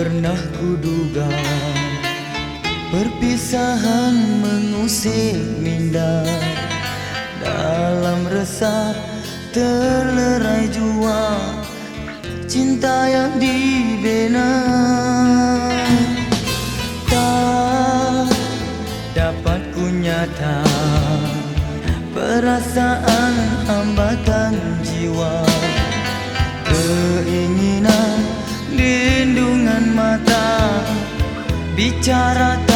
pernah kuduga Perpisahan mengusik minda Dalam resah terlerai jua Cinta yang dibenar bicara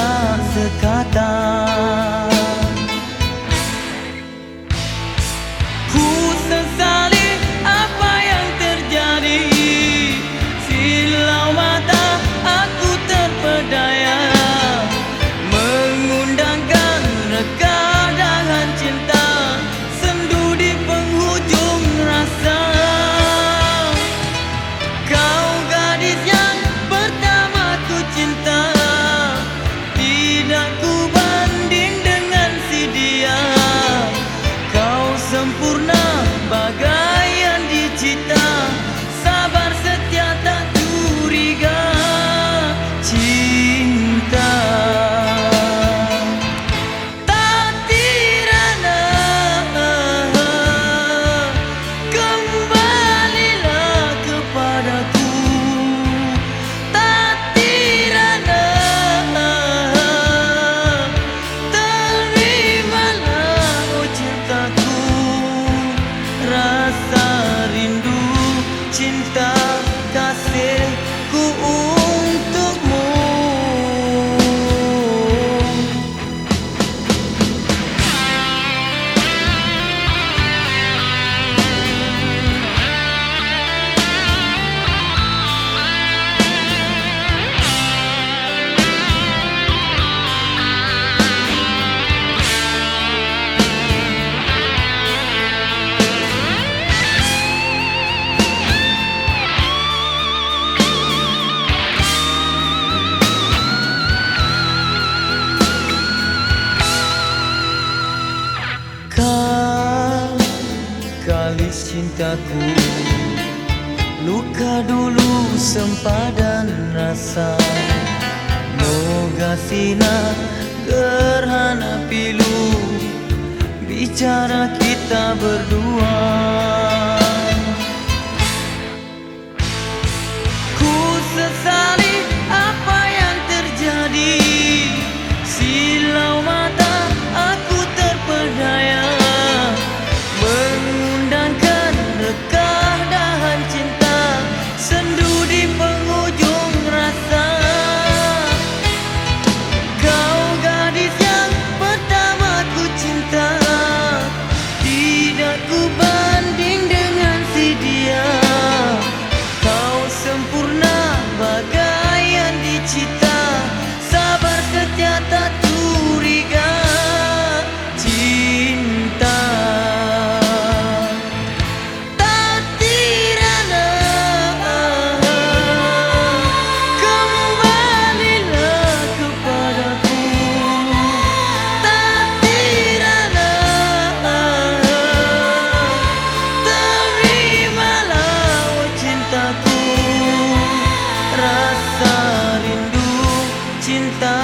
see alis cintaku. Luka dulu sempadan rasa. Moga sinar gerhana pilu. Bicara kita berdua Bicara kita berdua. cintaku. Rasa rindu cinta